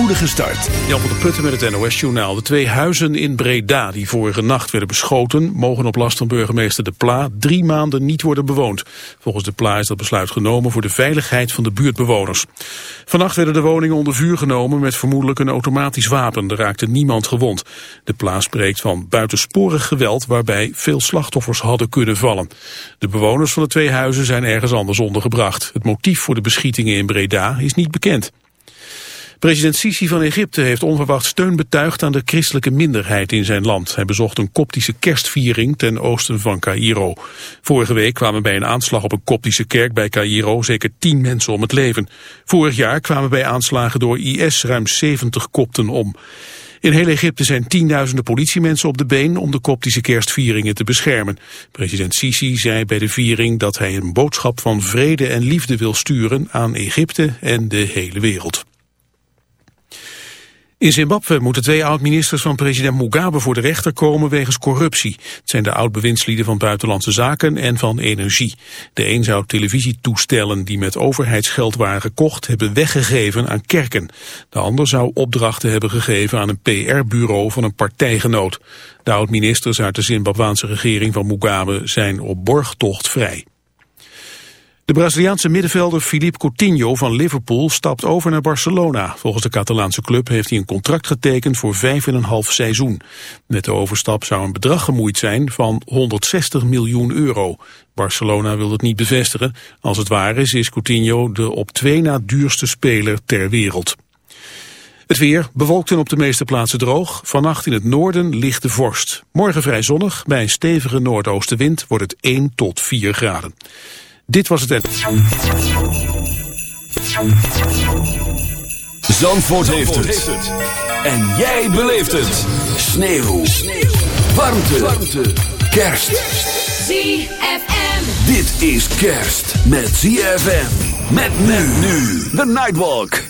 spoedige start. Jan van der Putten met het NOS-journaal. De twee huizen in Breda die vorige nacht werden beschoten... mogen op last van burgemeester De Pla drie maanden niet worden bewoond. Volgens De Pla is dat besluit genomen voor de veiligheid van de buurtbewoners. Vannacht werden de woningen onder vuur genomen met vermoedelijk een automatisch wapen. Er raakte niemand gewond. De Pla spreekt van buitensporig geweld waarbij veel slachtoffers hadden kunnen vallen. De bewoners van de twee huizen zijn ergens anders ondergebracht. Het motief voor de beschietingen in Breda is niet bekend. President Sisi van Egypte heeft onverwacht steun betuigd aan de christelijke minderheid in zijn land. Hij bezocht een koptische kerstviering ten oosten van Cairo. Vorige week kwamen bij een aanslag op een koptische kerk bij Cairo zeker tien mensen om het leven. Vorig jaar kwamen bij aanslagen door IS ruim 70 kopten om. In heel Egypte zijn tienduizenden politiemensen op de been om de koptische kerstvieringen te beschermen. President Sisi zei bij de viering dat hij een boodschap van vrede en liefde wil sturen aan Egypte en de hele wereld. In Zimbabwe moeten twee oud-ministers van president Mugabe voor de rechter komen wegens corruptie. Het zijn de oud-bewindslieden van Buitenlandse Zaken en van Energie. De een zou televisietoestellen die met overheidsgeld waren gekocht hebben weggegeven aan kerken. De ander zou opdrachten hebben gegeven aan een PR-bureau van een partijgenoot. De oud-ministers uit de Zimbabwaanse regering van Mugabe zijn op borgtocht vrij. De Braziliaanse middenvelder Philippe Coutinho van Liverpool stapt over naar Barcelona. Volgens de Catalaanse club heeft hij een contract getekend voor vijf en een half seizoen. Met de overstap zou een bedrag gemoeid zijn van 160 miljoen euro. Barcelona wil het niet bevestigen. Als het waar is, is Coutinho de op twee na duurste speler ter wereld. Het weer bewolkt en op de meeste plaatsen droog. Vannacht in het noorden ligt de vorst. Morgen vrij zonnig. Bij een stevige noordoostenwind wordt het 1 tot 4 graden. Dit was het. Zandvoort, heeft, het. En jij beleeft het. Sneeuw. Sneeuw. Warmte. Warmte. Kerst. ZFM. Dit is kerst met ZFM. Met men nu. The Nightwalk.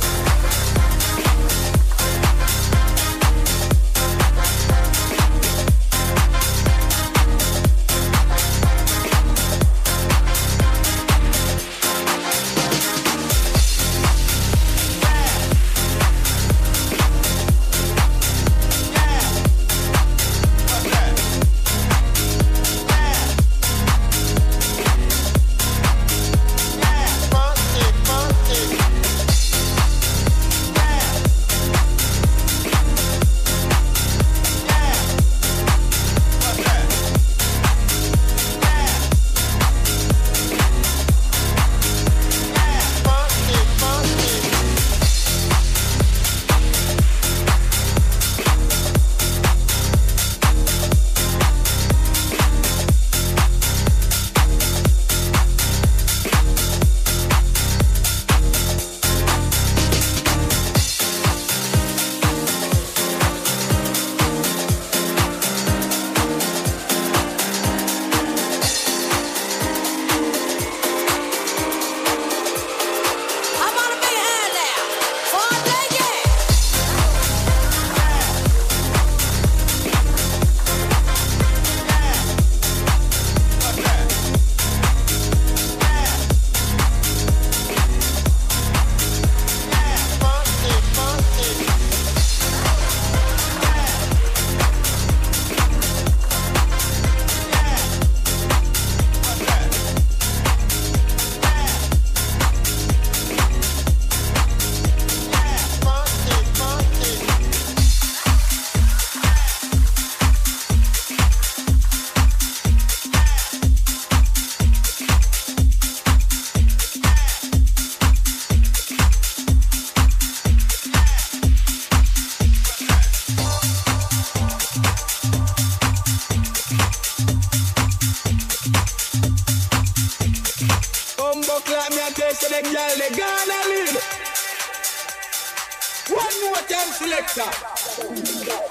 selector.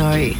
DJ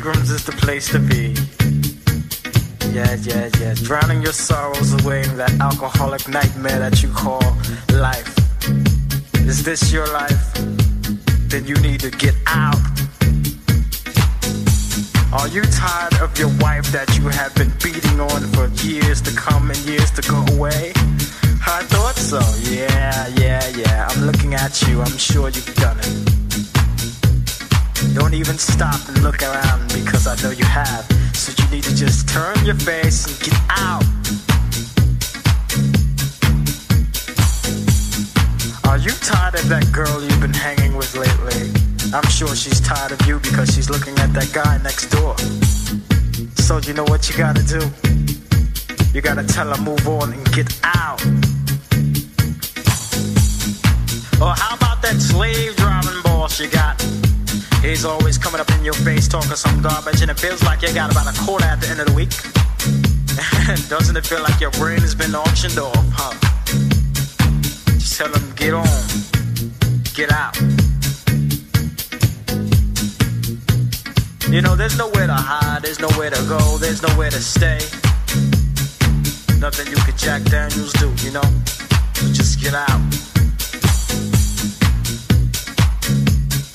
Seagram's is the place to be. Yeah, yeah, yeah. Drowning your sorrows away in that alcoholic nightmare that you call life. Is this your life? Then you need to get out. Are you tired of your wife that you have been beating on for years to come and years to go away? I thought so. Yeah, yeah, yeah. I'm looking at you. I'm sure you've done it. Don't even stop and look around because I know you have. So you need to just turn your face and get out. Are you tired of that girl you've been hanging with lately? I'm sure she's tired of you because she's looking at that guy next door. So you know what you gotta do? You gotta tell her move on and get out. Or how about that slave driving boss you got? He's always coming up in your face talking some garbage, and it feels like you got about a quarter at the end of the week. Doesn't it feel like your brain has been auctioned off, huh? Just tell him, get on, get out. You know, there's nowhere to hide, there's nowhere to go, there's nowhere to stay. Nothing you could Jack Daniels do, you know? So just get out.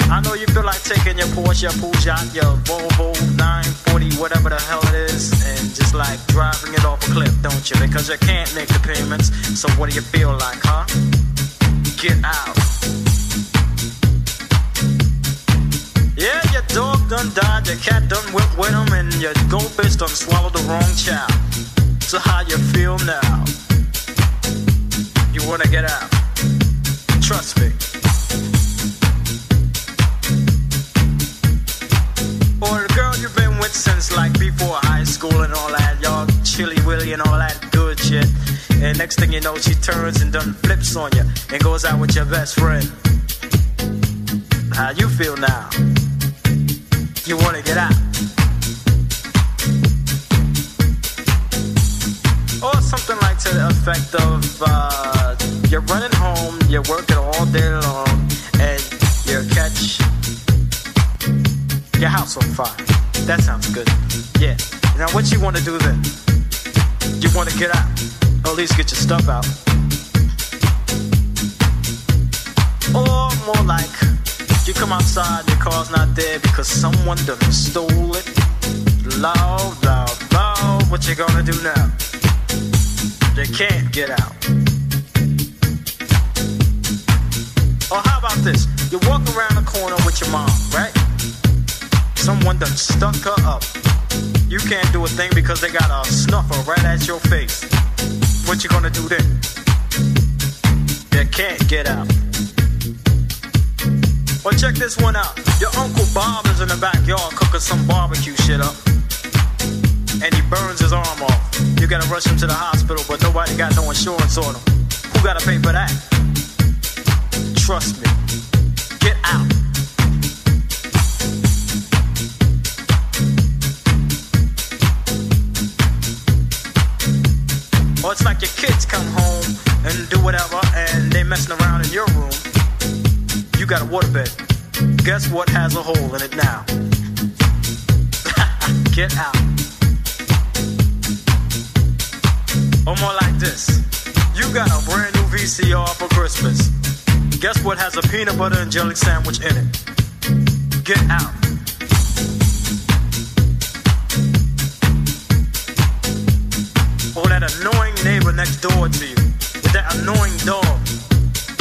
I know you feel like taking your Porsche, your Peugeot, your Volvo 940, whatever the hell it is, and just like driving it off a cliff, don't you? Because you can't make the payments. So what do you feel like, huh? Get out. Yeah, your dog done died, your cat done went with him, and your goldfish done swallowed the wrong child. So how you feel now? You wanna get out? Trust me. And next thing you know, she turns and done flips on you and goes out with your best friend. How you feel now? You wanna get out? Or something like to the effect of uh, you're running home, you're working all day long, and you catch your house on fire. That sounds good. Yeah. Now what you wanna do then? You wanna get out? Or at least get your stuff out. Or more like you come outside, your car's not there because someone done stole it. Loud, loud, loud. What you gonna do now? They can't get out. Or how about this? You walk around the corner with your mom, right? Someone done stuck her up. You can't do a thing because they got a snuffer right at your face. What you gonna do then? They can't get out. Well, check this one out. Your Uncle Bob is in the backyard cooking some barbecue shit up. And he burns his arm off. You gotta rush him to the hospital, but nobody got no insurance on him. Who gotta pay for that? Trust me. Or it's like your kids come home and do whatever and they messing around in your room. You got a waterbed. Guess what has a hole in it now? Get out. Or more like this. You got a brand new VCR for Christmas. Guess what has a peanut butter and jelly sandwich in it? Get out. Annoying neighbor next door to you with that annoying dog.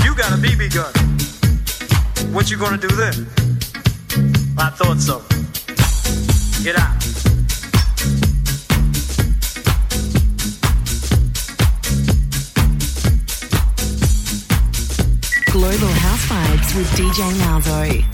You got a BB gun. What you gonna do then? I thought so. Get out. Global House Vibes with DJ Malzo.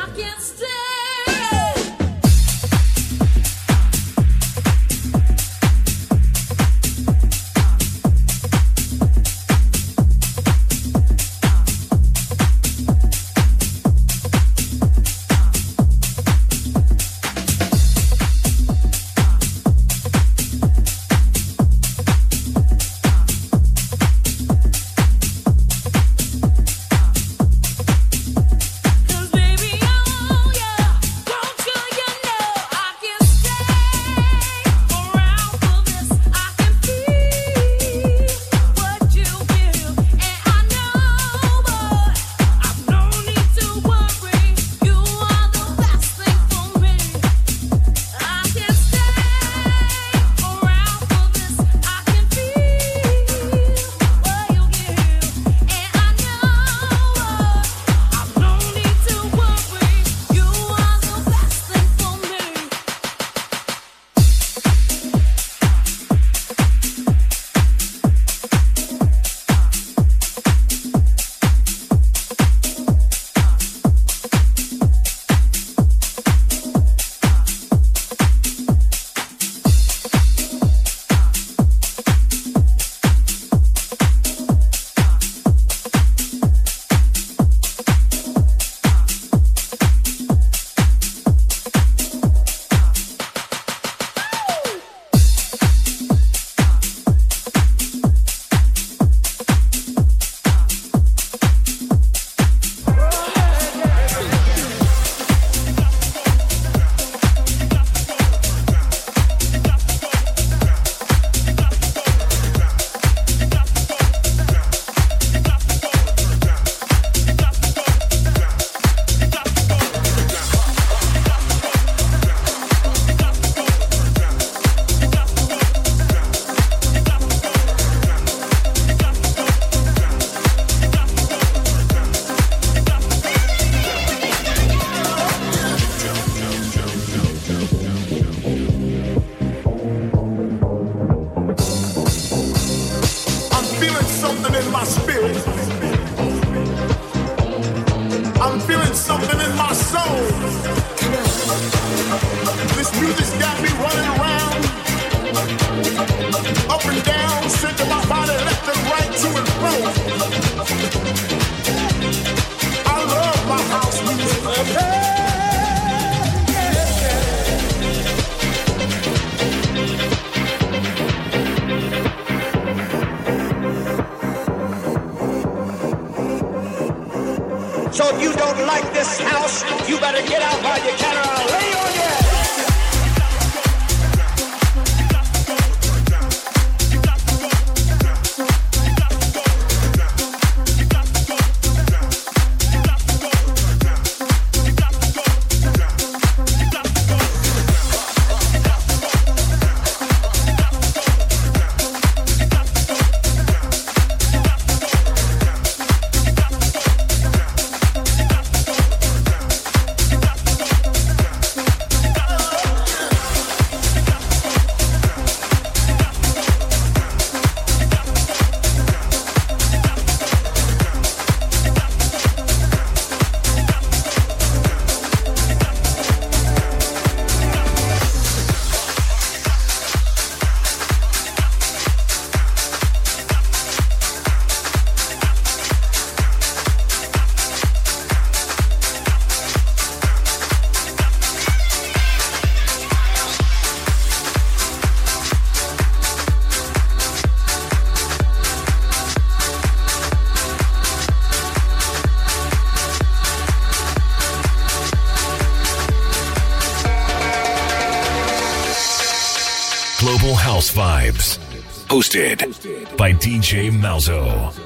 Malzo.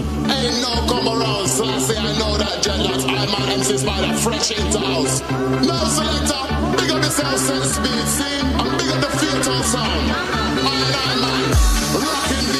Ain't no come around, so I say I know that dreadlocks. I'm an MC Spider, fresh in the house. No selector, big up the sound sense speed, see? I'm big up the filter sound. I and I, man, rocking the